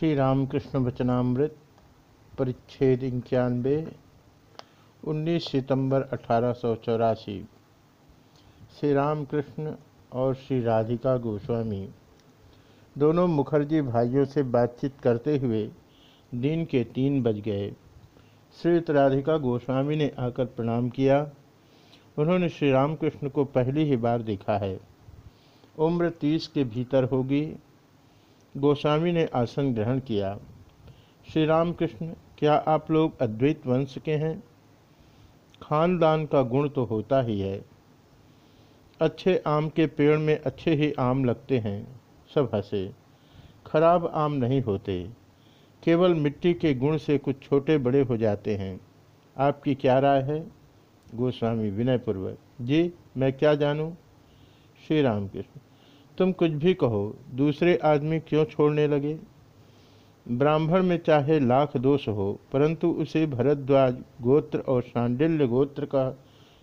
श्री रामकृष्ण वचनामृत परिच्छेद इक्यानवे 19 सितंबर अठारह सौ चौरासी। श्री रामकृष्ण और श्री राधिका गोस्वामी दोनों मुखर्जी भाइयों से बातचीत करते हुए दिन के तीन बज गए। श्रीयुक्त राधिका गोस्वामी ने आकर प्रणाम किया। उन्होंने श्री रामकृष्ण को पहली ही बार देखा है। उम्र तीस के भीतर होगी। गोस्वामी ने आसन ग्रहण किया। श्री रामकृष्ण क्या आप लोग अद्वैत वंश के हैं? खानदान का गुण तो होता ही है। अच्छे आम के पेड़ में अच्छे ही आम लगते हैं, सब हंसे। खराब आम नहीं होते, केवल मिट्टी के गुण से कुछ छोटे बड़े हो जाते हैं। आपकी क्या राय है? गोस्वामी विनयपूर्वक, जी, मैं क्या जानूं? श्री रामकृष्ण तुम कुछ भी कहो, दूसरे आदमी क्यों छोड़ने लगे? ब्राह्मण में चाहे लाख दोष हो, परंतु उसे भरद्वाज गोत्र और शांडिल्य गोत्र का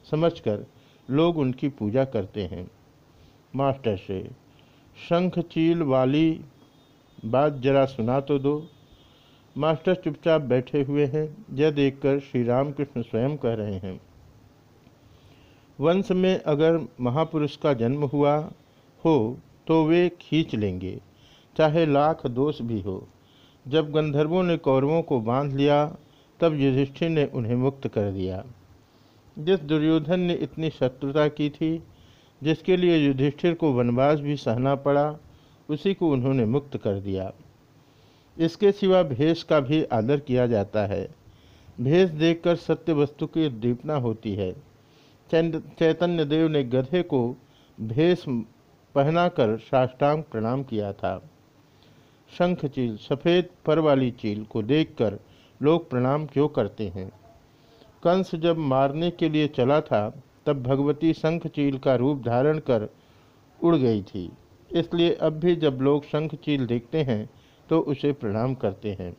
समझकर लोग उनकी पूजा करते हैं। मास्टर से, शंख, चील, वाली बात जरा सुना तो दो। मास्टर चुपचाप बैठे हुए हैं, यह देखकर श्री रामकृष्ण स्वयं कह रहे हैं, वंश में अगर महापुरुष का जन्म हुआ हो तो वे खींच लेंगे, चाहे लाख दोष भी हो। जब गंधर्वों ने कौरवों को बाँध लिया, तब युधिष्ठिर ने उन्हें मुक्त कर दिया। जिस दुर्योधन ने इतनी शत्रुता की थी, जिसके लिए युधिष्ठिर को वनवास भी सहना पड़ा, उसी को उन्होंने मुक्त कर दिया। इसके सिवा भेष का भी आदर किया जाता है। भेष देखकर सत्य वस्तु की दीपना होती है। चैतन्य देव ने गधे को भेष पहनाकर साष्टांग प्रणाम किया था। शंख चील, सफ़ेद पर वाली चील को देखकर लोग प्रणाम क्यों करते हैं? कंस जब मारने के लिए चला था, तब भगवती शंख चील का रूप धारण कर उड़ गई थी। इसलिए अब भी जब लोग शंख चील देखते हैं तो उसे प्रणाम करते हैं।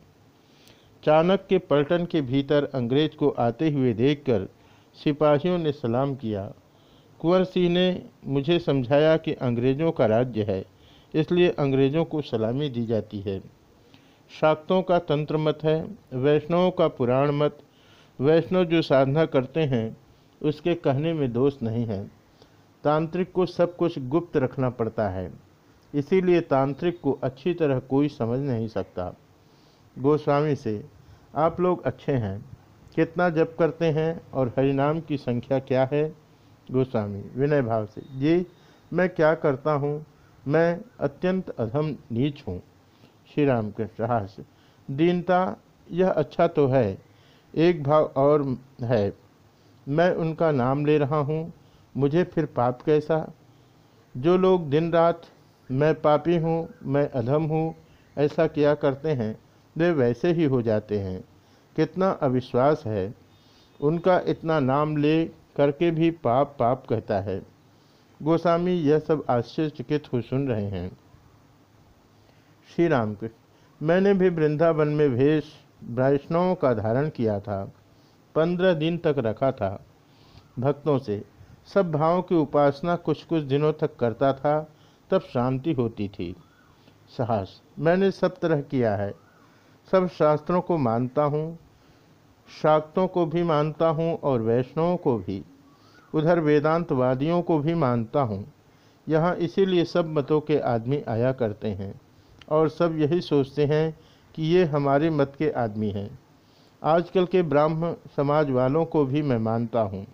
चाणक्य के पलटन के भीतर अंग्रेज़ को आते हुए देखकर सिपाहियों ने सलाम किया। कुंवर सिंह ने मुझे समझाया कि अंग्रेज़ों का राज्य है, इसलिए अंग्रेज़ों को सलामी दी जाती है। शाक्तों का तंत्र मत है, वैष्णवों का पुराण मत। वैष्णव जो साधना करते हैं, उसके कहने में दोष नहीं है। तांत्रिक को सब कुछ गुप्त रखना पड़ता है, इसीलिए तांत्रिक को अच्छी तरह कोई समझ नहीं सकता। गोस्वामी से, आप लोग अच्छे हैं, कितना जप करते हैं और हरिनाम की संख्या क्या है? गोस्वामी, विनय भाव से, जी, मैं क्या करता हूँ? मैं अत्यंत अधम नीच हूँ। श्री राम कृष्ण हास दीनता, यह अच्छा तो है, एक भाव और है। मैं उनका नाम ले रहा हूँ, मुझे फिर पाप कैसा? जो लोग दिन रात मैं पापी हूँ, मैं अधम हूँ, ऐसा किया करते हैं? वे वैसे ही हो जाते हैं। कितना अविश्वास है, उनका इतना नाम ले करके भी पाप पाप कहता है। गोस्वामी यह सब आश्चर्यचकित हो सुन रहे हैं। श्री राम कृष्ण मैंने भी वृंदावन में भेष वैष्णवों का धारण किया था, पंद्रह दिन तक रखा था। भक्तों से सब भावों की उपासना कुछ कुछ दिनों तक करता था, तब शांति होती थी। साहस, मैंने सब तरह किया है। सब शास्त्रों को मानता हूँ शाक्तों को भी मानता हूँ और वैष्णवों को भी। उधर वेदांतवादियों को भी मानता हूँ। यहाँ इसीलिए सब मतों के आदमी आया करते हैं और सब यही सोचते हैं कि ये हमारे मत के आदमी हैं। आजकल के ब्राह्म समाज वालों को भी मैं मानता हूँ।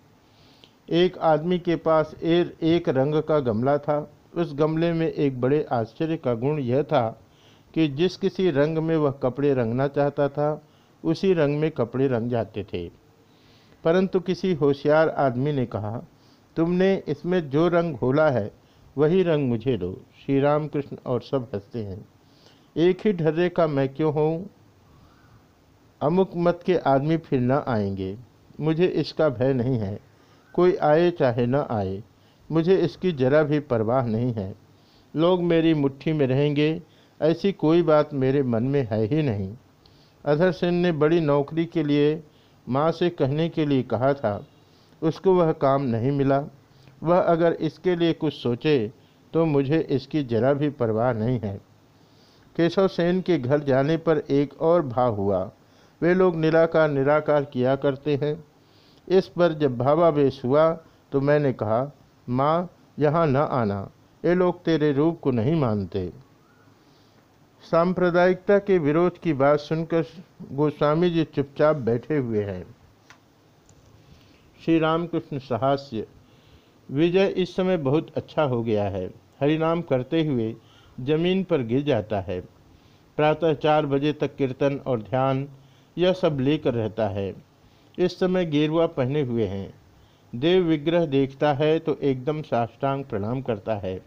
एक आदमी के पास एर एक रंग का गमला था। उस गमले में एक बड़े आश्चर्य का गुण यह था कि जिस किसी रंग में वह कपड़े रंगना चाहता था उसी रंग में कपड़े रंग जाते थे। परंतु किसी होशियार आदमी ने कहा, तुमने इसमें जो रंग घोला है, वही रंग मुझे दो। श्री राम कृष्ण और सब हँसते हैं। एक ही ढर्रे का मैं क्यों हूँ? अमुक मत के आदमी फिर न आएँगे। मुझे इसका भय नहीं है। कोई आए चाहे न आए। मुझे इसकी जरा भी परवाह नहीं है। लोग मेरी मुट्ठी में रहेंगे। ऐसी कोई बात मेरे मन में है ही नहीं। अधर सेन ने बड़ी नौकरी के लिए माँ से कहने के लिए कहा था, उसको वह काम नहीं मिला। वह अगर इसके लिए कुछ सोचे तो मुझे इसकी जरा भी परवाह नहीं है। केशव सेन के घर जाने पर एक और भाव हुआ। वे लोग निराकार निराकार किया करते हैं। इस पर जब भावावेश हुआ तो मैंने कहा, माँ, यहाँ न आना। ये लोग तेरे रूप को नहीं मानते। सांप्रदायिकता के विरोध की बात सुनकर गोस्वामी जी चुपचाप बैठे हुए हैं। श्री रामकृष्ण सहास्य, विजय इस समय बहुत अच्छा हो गया है। हरिनाम करते हुए ज़मीन पर गिर जाता है। प्रातः चार बजे तक कीर्तन और ध्यान, यह सब लेकर रहता है। इस समय गेरुआ पहने हुए हैं। देव विग्रह देखता है तो एकदम साष्टांग प्रणाम करता है।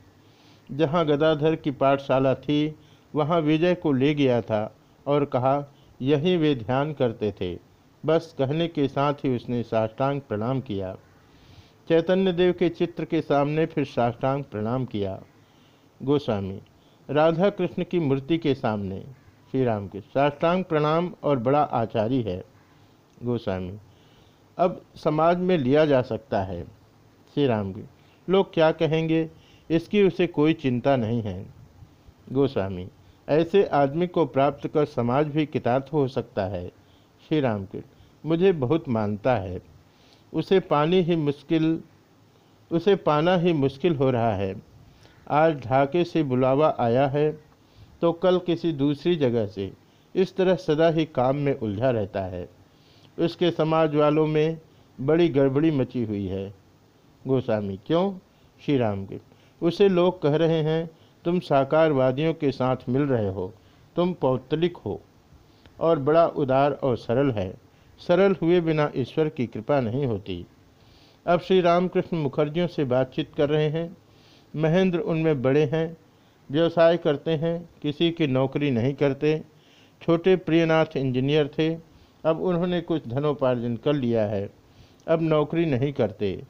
जहाँ गदाधर की पाठशाला थी वहाँ विजय को ले गया था और कहा, यहीं वे ध्यान करते थे। बस कहने के साथ ही उसने साष्टांग प्रणाम किया। चैतन्य देव के चित्र के सामने फिर साष्टांग प्रणाम किया। गोस्वामी, राधा कृष्ण की मूर्ति के सामने। श्री राम के साष्टांग प्रणाम और बड़ा आचारी है। गोस्वामी, अब समाज में लिया जा सकता है। श्री राम की लोग क्या कहेंगे? इसकी उसे कोई चिंता नहीं है। गोस्वामी ऐसे आदमी को प्राप्त कर समाज भी कितार्थ हो सकता है। श्री राम के मुझे बहुत मानता है। उसे पानी ही मुश्किल, उसे पाना ही मुश्किल हो रहा है। आज ढाके से बुलावा आया है तो कल किसी दूसरी जगह से। इस तरह सदा ही काम में उलझा रहता है। उसके समाज वालों में बड़ी गड़बड़ी मची हुई है। गोस्वामी, क्यों? श्री राम उसे लोग कह रहे हैं तुम साकारवादियों के साथ मिल रहे हो, तुम पौतलिक हो और बड़ा उदार और सरल है। सरल हुए बिना ईश्वर की कृपा नहीं होती। अब श्री रामकृष्ण मुखर्जियों से बातचीत कर रहे हैं। महेंद्र उनमें बड़े हैं, व्यवसाय करते हैं, किसी की नौकरी नहीं करते। छोटे प्रियनाथ इंजीनियर थे, अब उन्होंने कुछ धनोपार्जन कर लिया है। अब नौकरी नहीं करते।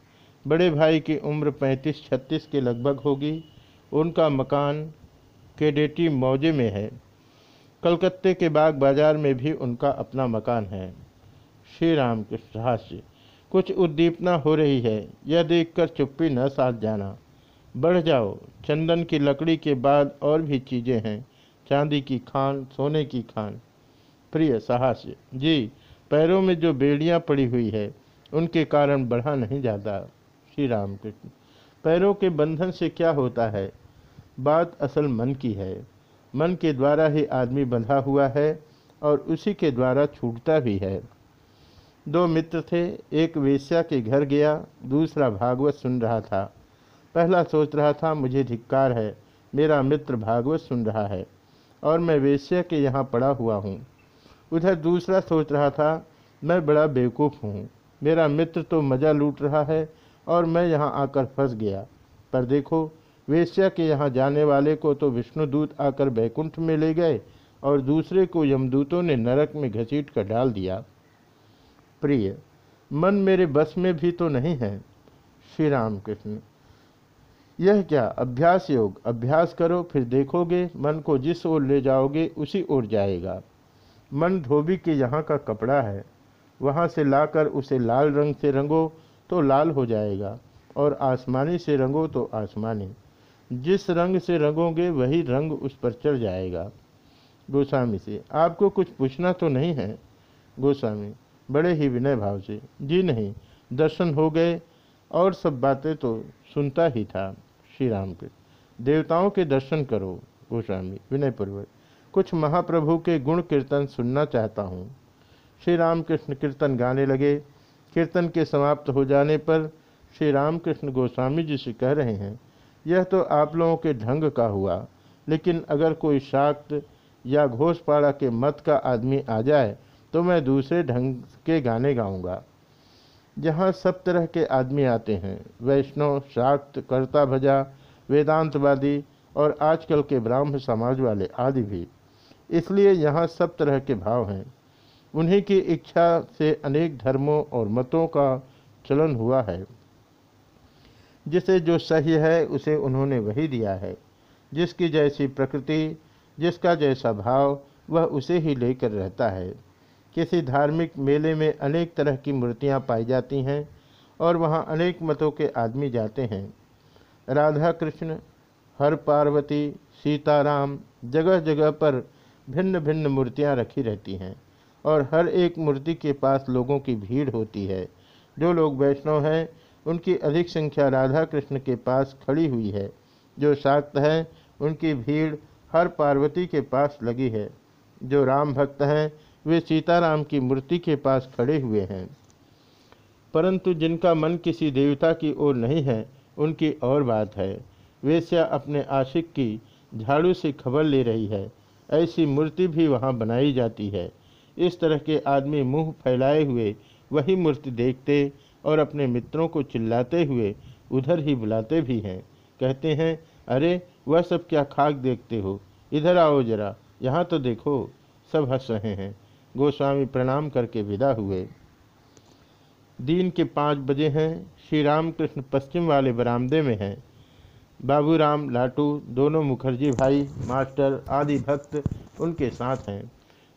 बड़े भाई की उम्र 35-36 के लगभग होगी। उनका मकान केडेटी मौजे में है। कलकत्ते के बाग बाज़ार में भी उनका अपना मकान है। श्री राम कृष्ण हास्य, कुछ उद्दीपना हो रही है, यह देखकर चुप्पी न साथ जाना। बढ़ जाओ, चंदन की लकड़ी के बाद और भी चीज़ें हैं, चांदी की खान, सोने की खान। प्रिय साहस्य, जी, पैरों में जो बेड़ियाँ पड़ी हुई है, उनके कारण बढ़ा नहीं जाता। श्री राम कृष्ण पैरों के बंधन से क्या होता है? बात असल मन की है। मन के द्वारा ही आदमी बंधा हुआ है और उसी के द्वारा छूटता भी है। दो मित्र थे, एक वेश्या के घर गया, दूसरा भागवत सुन रहा था। पहला सोच रहा था, मुझे धिक्कार है, मेरा मित्र भागवत सुन रहा है और मैं वेश्या के यहाँ पड़ा हुआ हूँ। उधर दूसरा सोच रहा था, मैं बड़ा बेवकूफ़ हूँ, मेरा मित्र तो मज़ा लूट रहा है और मैं यहाँ आकर फंस गया। पर देखो वेश्या के यहाँ जाने वाले को तो विष्णुदूत आकर बैकुंठ में ले गए और दूसरे को यमदूतों ने नरक में घसीट कर डाल दिया। प्रिय, मन मेरे बस में भी तो नहीं है श्री राम कृष्ण यह क्या अभ्यास योग? अभ्यास करो, फिर देखोगे मन को जिस ओर ले जाओगे उसी ओर जाएगा। मन धोबी के यहाँ का कपड़ा है। वहाँ से लाकर उसे लाल रंग से रंगो तो लाल हो जाएगा और आसमानी से रंगो तो आसमानी। जिस रंग से रंगोगे, वही रंग उस पर चढ़ जाएगा। गोस्वामी से, आपको कुछ पूछना तो नहीं है? गोस्वामी, बड़े ही विनय भाव से, जी नहीं, दर्शन हो गए और सब बातें तो सुनता ही था श्री राम के देवताओं के दर्शन करो, गोस्वामी, विनयपूर्वक। कुछ महाप्रभु के गुण कीर्तन सुनना चाहता हूँ। श्री रामकृष्ण कीर्तन गाने लगे। कीर्तन के समाप्त हो जाने पर श्री रामकृष्ण गोस्वामी जी से कह रहे हैं यह तो आप लोगों के ढंग का हुआ। लेकिन अगर कोई शाक्त या घोषपाड़ा के मत का आदमी आ जाए तो मैं दूसरे ढंग के गाने गाऊँगा। जहाँ सब तरह के आदमी आते हैं, वैष्णव, शाक्त कर्ता भजा वेदांतवादी और आजकल के ब्राह्म समाज वाले आदि भी, इसलिए यहाँ सब तरह के भाव हैं। उन्हीं की इच्छा से अनेक धर्मों और मतों का चलन हुआ है। जिसे जो सही है, उसे उन्होंने वही दिया है। जिसकी जैसी प्रकृति, जिसका जैसा भाव, वह उसे ही लेकर रहता है। किसी धार्मिक मेले में अनेक तरह की मूर्तियाँ पाई जाती हैं और वहाँ अनेक मतों के आदमी जाते हैं। राधा कृष्ण, हर पार्वती, सीताराम जगह जगह पर भिन्न भिन्न मूर्तियाँ रखी रहती हैं और हर एक मूर्ति के पास लोगों की भीड़ होती है। जो लोग वैष्णव हैं उनकी अधिक संख्या राधा कृष्ण के पास खड़ी हुई है। जो शाक्त हैं, उनकी भीड़ हर पार्वती के पास लगी है। जो राम भक्त हैं, वे सीताराम की मूर्ति के पास खड़े हुए हैं। परंतु जिनका मन किसी देवता की ओर नहीं है, उनकी और बात है। वेश्या अपने आशिक की झाड़ू से खबर ले रही है। ऐसी मूर्ति भी वहाँ बनाई जाती है। इस तरह के आदमी मुँह फैलाए हुए वही मूर्ति देखते और अपने मित्रों को चिल्लाते हुए उधर ही बुलाते भी हैं। कहते हैं, अरे, वह सब क्या खाक देखते हो? इधर आओ जरा, यहाँ तो देखो, सब हंस रहे हैं। गोस्वामी प्रणाम करके विदा हुए। दिन के पाँच बजे हैं श्री रामकृष्ण पश्चिम वाले बरामदे में हैं। बाबूराम, लाटू, दोनों मुखर्जी भाई, मास्टर, आदि भक्त उनके साथ हैं।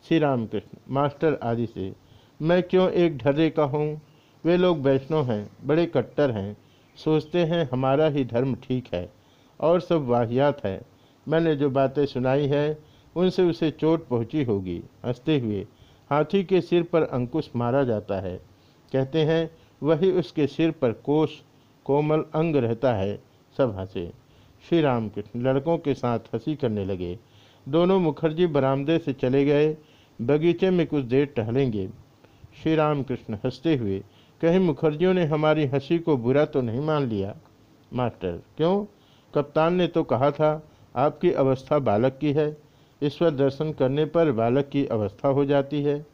श्री रामकृष्ण मास्टर आदि से, मैं क्यों एक ढर्रे का हूँ? वे लोग वैष्णव हैं, बड़े कट्टर हैं, सोचते हैं हमारा ही धर्म ठीक है और सब वाहियात है। मैंने जो बातें सुनाई है, उनसे उसे चोट पहुँची होगी। हँसते हुए हाथी के सिर पर अंकुश मारा जाता है। कहते हैं, वही उसके सिर पर कोष, कोमल अंग रहता है। सब हंसे। श्री राम कृष्ण लड़कों के साथ हँसी करने लगे। दोनों मुखर्जी बरामदे से चले गए। बगीचे में कुछ देर टहलेंगे। श्री राम कृष्ण हँसते हुए कहीं मुखर्जियों ने हमारी हँसी को बुरा तो नहीं मान लिया? मास्टर, क्यों? कप्तान ने तो कहा था, आपकी अवस्था बालक की है। ईश्वर दर्शन करने पर बालक की अवस्था हो जाती है।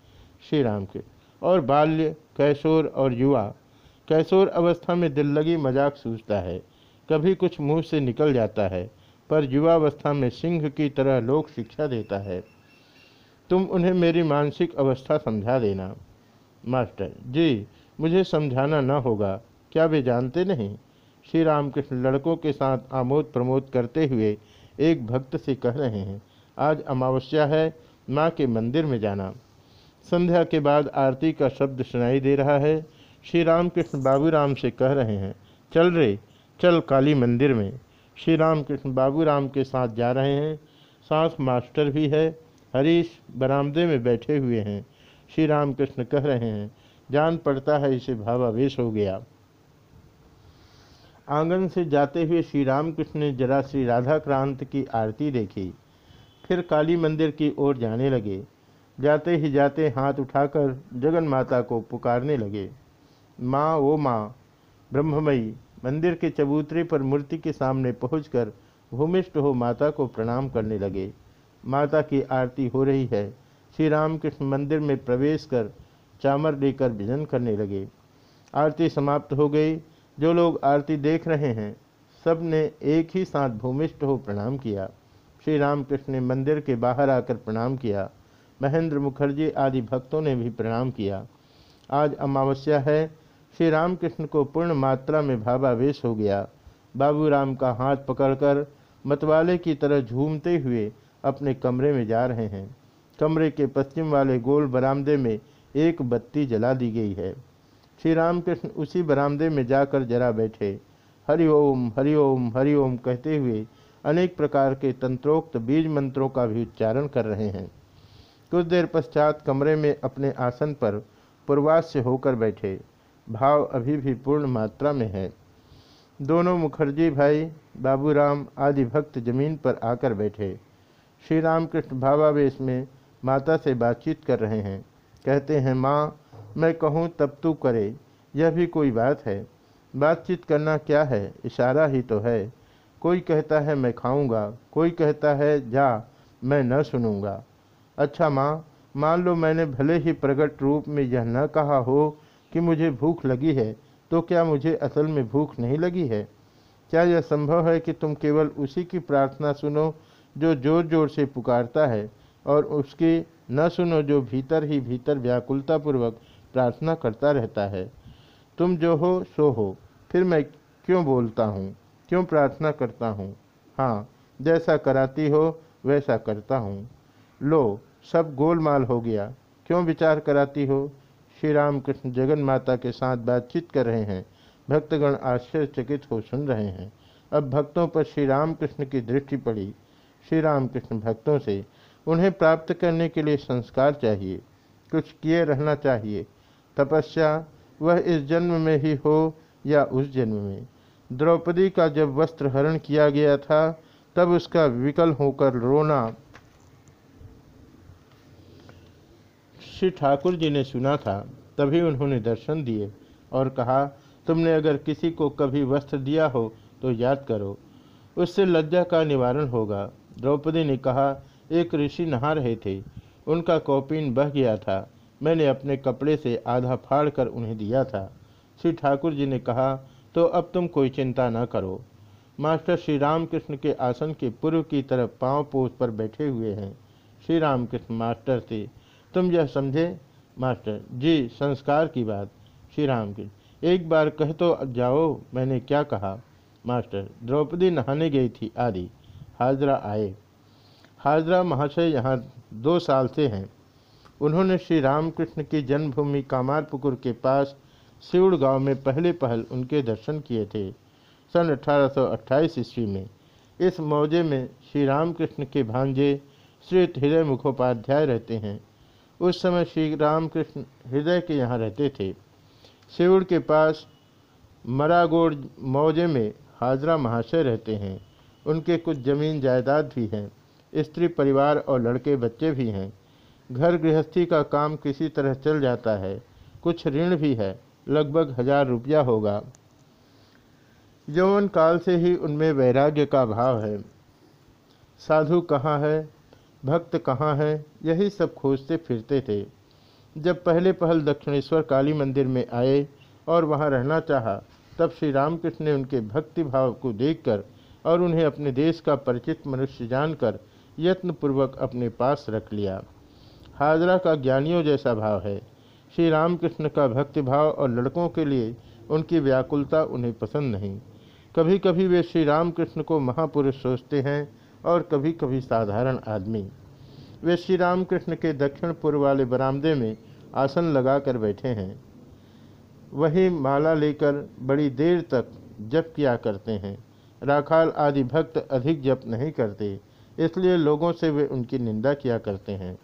श्री राम के। और बाल्य, कैशोर और युवा। कैशोर अवस्था में दिल लगी मज़ाक सूझता है। कभी कुछ मुँह से निकल जाता है, पर युवावस्था में सिंह की तरह लोक शिक्षा देता है। तुम उन्हें मेरी मानसिक अवस्था समझा देना। मास्टर, जी मुझे समझाना न होगा। क्या वे जानते नहीं? श्री रामकृष्ण लड़कों के साथ आमोद प्रमोद करते हुए एक भक्त से कह रहे हैं, आज अमावस्या है, माँ के मंदिर में जाना। संध्या के बाद आरती का शब्द सुनाई दे रहा है। श्री रामकृष्ण बाबूराम से कह रहे हैं, चल रे, चल काली मंदिर में। श्री रामकृष्ण बाबूराम के साथ जा रहे हैं। साथ मास्टर भी है, हरीश बरामदे में बैठे हुए हैं। श्री रामकृष्ण कह रहे हैं जान पड़ता है, इसे भावावेश हो गया। आँगन से जाते हुए श्री रामकृष्ण ने जरा श्री राधा क्रांत की आरती देखी। फिर काली मंदिर की ओर जाने लगे। जाते ही जाते हाथ उठाकर जगन माता को पुकारने लगे। माँ वो माँ, ब्रह्ममयी, मंदिर के चबूतरे पर मूर्ति के सामने पहुंचकर भूमिष्ठ हो माता को प्रणाम करने लगे। माता की आरती हो रही है। श्री रामकृष्ण मंदिर में प्रवेश कर चामर लेकर भजन करने लगे। आरती समाप्त हो गई। जो लोग आरती देख रहे हैं सबने एक ही साथ भूमिष्ठ हो प्रणाम किया। श्री रामकृष्ण ने मंदिर के बाहर आकर प्रणाम किया। महेंद्र मुखर्जी आदि भक्तों ने भी प्रणाम किया। आज अमावस्या है। श्री रामकृष्ण को पूर्ण मात्रा में भावावेश हो गया। बाबूराम का हाथ पकड़कर मतवाले की तरह झूमते हुए अपने कमरे में जा रहे हैं। कमरे के पश्चिम वाले गोल बरामदे में एक बत्ती जला दी गई है। श्री रामकृष्ण उसी बरामदे में जाकर जरा बैठे। हरिओम हरिओम हरिओम कहते हुए अनेक प्रकार के तंत्रोक्त बीज मंत्रों का भी उच्चारण कर रहे हैं। कुछ देर पश्चात कमरे में अपने आसन पर पूर्वास्य होकर बैठे। भाव अभी भी पूर्ण मात्रा में है। दोनों मुखर्जी भाई, बाबूराम आदि भक्त ज़मीन पर आकर बैठे। श्री रामकृष्ण भावावेश में माता से बातचीत कर रहे हैं। कहते हैं, माँ, मैं कहूँ, तब तू करे। यह भी कोई बात है। बातचीत करना क्या है? इशारा ही तो है। कोई कहता है, मैं खाऊँगा। कोई कहता है, जा, मैं न सुनूँगा। अच्छा माँ, मान लो मैंने भले ही प्रकट रूप में यह न कहा हो कि मुझे भूख लगी है तो क्या मुझे असल में भूख नहीं लगी है? क्या यह संभव है कि तुम केवल उसी की प्रार्थना सुनो, जो ज़ोर ज़ोर से पुकारता है, और उसकी न सुनो जो भीतर ही भीतर व्याकुलतापूर्वक प्रार्थना करता रहता है। तुम जो हो, सो हो। फिर मैं क्यों बोलता हूँ? क्यों प्रार्थना करता हूँ? हाँ जैसा कराती हो, वैसा करता हूँ। लो, सब गोलमाल हो गया। क्यों विचार कराती हो? श्री राम कृष्ण जगन माता के साथ बातचीत कर रहे हैं। भक्तगण आश्चर्यचकित हो सुन रहे हैं। अब भक्तों पर श्री राम कृष्ण की दृष्टि पड़ी। श्री राम कृष्ण भक्तों से उन्हें प्राप्त करने के लिए संस्कार चाहिए, कुछ किए रहना चाहिए। तपस्या वह इस जन्म में ही हो या उस जन्म में। द्रौपदी का जब वस्त्र हरण किया गया था, तब उसका विकल होकर रोना। श्री ठाकुर जी ने सुना था, तभी उन्होंने दर्शन दिए और कहा, तुमने अगर किसी को कभी वस्त्र दिया हो तो याद करो, उससे लज्जा का निवारण होगा। द्रौपदी ने कहा एक ऋषि नहा रहे थे। उनका कौपिन बह गया था। मैंने अपने कपड़े से आधा फाड़ कर उन्हें दिया था। श्री ठाकुर जी ने कहा तो अब तुम कोई चिंता न करो। मास्टर श्री रामकृष्ण के आसन के पूर्व की तरफ़ पाँव पोस पर बैठे हुए हैं। श्री रामकृष्ण मास्टर से तुम यह समझे? मास्टर, जी, संस्कार की बात। श्री राम की एक बार कह तो जाओ, मैंने क्या कहा? मास्टर, द्रौपदी नहाने गई थी आदि। हाजरा आए। हाजरा महाशय यहाँ दो साल से हैं। उन्होंने श्री रामकृष्ण की जन्मभूमि कामारपुकुर के पास सिउड़ गाँव में पहले पहल उनके दर्शन किए थे। सन 1828 ईस्वी में इस मौजे में श्री रामकृष्ण के भांजे श्री हृदय मुखोपाध्याय रहते हैं। उस समय श्री रामकृष्ण हृदय के यहाँ रहते थे। सिउड़ के पास मरागोड़ मौजे में हाजरा महाशय रहते हैं। उनके कुछ ज़मीन जायदाद भी हैं। स्त्री परिवार और लड़के बच्चे भी हैं। घर गृहस्थी का काम किसी तरह चल जाता है। कुछ ऋण भी है। लगभग हज़ार रुपया होगा। यौवन काल से ही उनमें वैराग्य का भाव है। साधु कहाँ है? भक्त कहाँ है? यही सब खोजते फिरते थे। जब पहले पहल दक्षिणेश्वर काली मंदिर में आए और वहाँ रहना चाहा, तब श्री रामकृष्ण ने उनके भक्ति भाव को देखकर और उन्हें अपने देश का परिचित मनुष्य जानकर यत्नपूर्वक अपने पास रख लिया। हाजरा का ज्ञानियों जैसा भाव है। श्री रामकृष्ण का भक्तिभाव और लड़कों के लिए उनकी व्याकुलता उन्हें पसंद नहीं। कभी कभी वे श्री रामकृष्ण को महापुरुष सोचते हैं और कभी कभी साधारण आदमी। वे श्री रामकृष्ण के दक्षिण पूर्व वाले बरामदे में आसन लगाकर बैठे हैं। वही माला लेकर बड़ी देर तक जप किया करते हैं। राखाल आदि भक्त अधिक जप नहीं करते। इसलिए लोगों से वे उनकी निंदा किया करते हैं।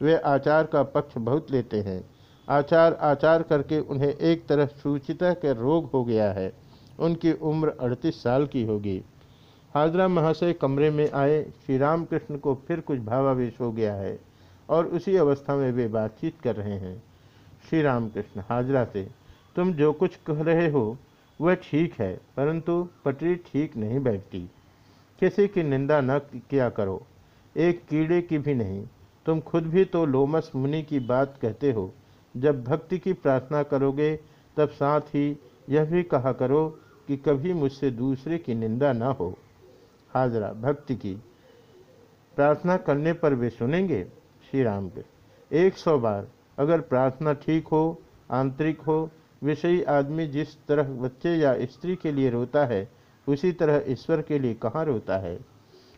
वे आचार का पक्ष बहुत लेते हैं। आचार आचार करके उन्हें एक तरह सूचिता के रोग हो गया है। उनकी उम्र अड़तीस साल की होगी। हाजरा महाशय कमरे में आए श्री रामकृष्ण को फिर कुछ भावावेश हो गया है और उसी अवस्था में वे बातचीत कर रहे हैं। श्री रामकृष्ण हाजरा से, तुम जो कुछ कह रहे हो, वह ठीक है, परंतु पटरी ठीक नहीं बैठती। किसी की निंदा न किया करो। एक कीड़े की भी नहीं। तुम खुद भी तो लोमस मुनि की बात कहते हो। जब भक्ति की प्रार्थना करोगे, तब साथ ही यह भी कहा करो कि कभी मुझसे दूसरे की निंदा न हो। हाजरा, भक्ति की। प्रार्थना करने पर वे सुनेंगे? श्री राम के एक सौ बार। अगर प्रार्थना ठीक हो, आंतरिक हो, विषयी आदमी जिस तरह बच्चे या स्त्री के लिए रोता है उसी तरह ईश्वर के लिए कहाँ रोता है?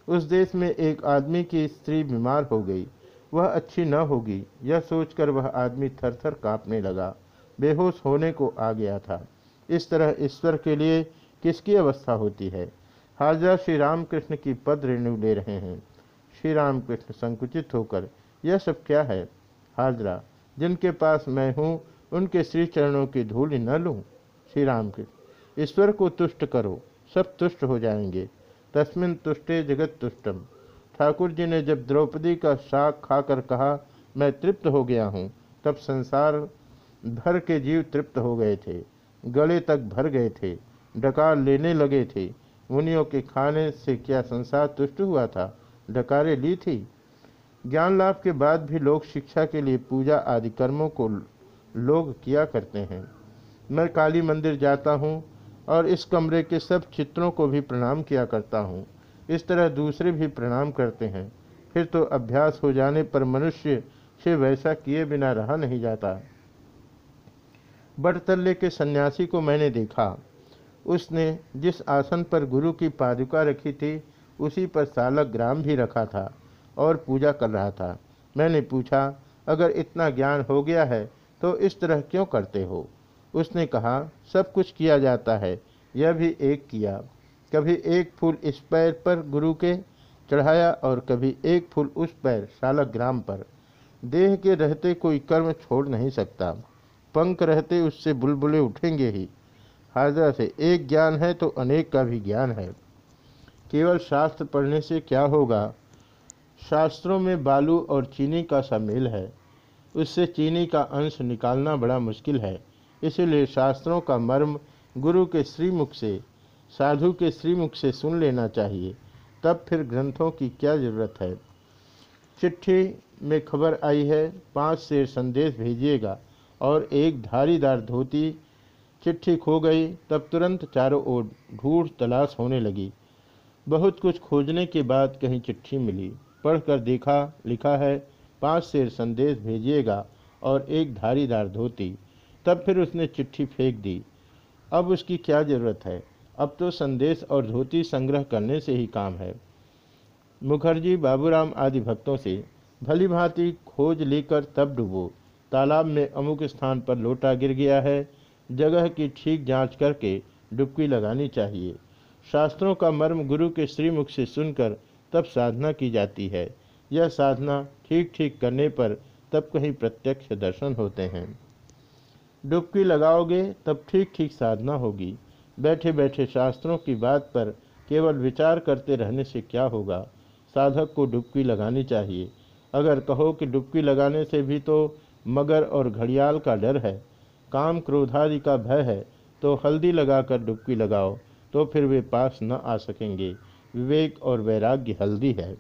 उस देश में एक आदमी की स्त्री बीमार हो गई। वह अच्छी न होगी। यह सोचकर वह आदमी थर थर काँपने लगा। बेहोश होने को आ गया था। इस तरह ईश्वर के लिए किसकी अवस्था होती है? हाजरा श्री रामकृष्ण की पद रेणु ले रहे हैं। श्री रामकृष्ण संकुचित होकर, यह सब क्या है? हाजरा, जिनके पास मैं हूँ, उनके श्री चरणों की धूल न लूँ? श्री रामकृष्ण ईश्वर को तुष्ट करो। सब तुष्ट हो जाएँगे। तस्मिन तुष्टे जगत तुष्टम। ठाकुर जी ने जब द्रौपदी का साग खाकर कहा, मैं तृप्त हो गया हूँ, तब संसार भर के जीव तृप्त हो गए थे। गले तक भर गए थे। डकार लेने लगे थे। मुनियों के खाने से क्या संसार तुष्ट हुआ था? डकारें ली थी। ज्ञान लाभ के बाद भी लोग शिक्षा के लिए पूजा आदि कर्मों को लोग किया करते हैं। मैं काली मंदिर जाता हूँ। और इस कमरे के सब चित्रों को भी प्रणाम किया करता हूँ। इस तरह दूसरे भी प्रणाम करते हैं। फिर तो अभ्यास हो जाने पर मनुष्य से वैसा किए बिना रहा नहीं जाता। बटतल्ले के सन्यासी को मैंने देखा। उसने जिस आसन पर गुरु की पादुका रखी थी, उसी पर सालक ग्राम भी रखा था और पूजा कर रहा था। मैंने पूछा, अगर इतना ज्ञान हो गया है तो इस तरह क्यों करते हो? उसने कहा, सब कुछ किया जाता है, यह भी एक किया। कभी एक फूल इस पैर पर गुरु के चढ़ाया और कभी एक फूल उस पर शालग्राम पर। देह के रहते कोई कर्म छोड़ नहीं सकता। पंख रहते उससे बुलबुले उठेंगे ही। हाजरा से एक ज्ञान है तो अनेक का भी ज्ञान है। केवल शास्त्र पढ़ने से क्या होगा? शास्त्रों में बालू और चीनी का सम्मेल है। उससे चीनी का अंश निकालना बड़ा मुश्किल है। इसलिए शास्त्रों का मर्म गुरु के श्रीमुख से, साधु के श्रीमुख से सुन लेना चाहिए। तब फिर ग्रंथों की क्या ज़रूरत है? चिट्ठी में खबर आई है, पाँच शेर संदेश भेजिएगा। और एक धारीदार धोती चिट्ठी खो गई, तब तुरंत चारों ओर ढूढ़ तलाश होने लगी। बहुत कुछ खोजने के बाद कहीं चिट्ठी मिली। पढ़कर देखा, लिखा है, पाँच शेर संदेश भेजिएगा और एक धारीदार धोती। तब फिर उसने चिट्ठी फेंक दी। अब उसकी क्या ज़रूरत है? अब तो संदेश और धोती संग्रह करने से ही काम है। मुखर्जी, बाबूराम आदि भक्तों से, भली भांति खोज लेकर तब डूबो। तालाब में अमुक स्थान पर लोटा गिर गया है। जगह की ठीक जाँच करके डुबकी लगानी चाहिए। शास्त्रों का मर्म गुरु के श्रीमुख से सुनकर तब साधना की जाती है। यह साधना ठीक ठीक करने पर तब कहीं प्रत्यक्ष दर्शन होते हैं। डुबकी लगाओगे, तब ठीक ठीक साधना होगी। बैठे बैठे शास्त्रों की बात पर केवल विचार करते रहने से क्या होगा? साधक को डुबकी लगानी चाहिए। अगर कहो कि डुबकी लगाने से भी तो मगर और घड़ियाल का डर है, काम क्रोधादि का भय है तो हल्दी लगाकर डुबकी लगाओ तो फिर वे पास न आ सकेंगे। विवेक और वैराग्य हल्दी है।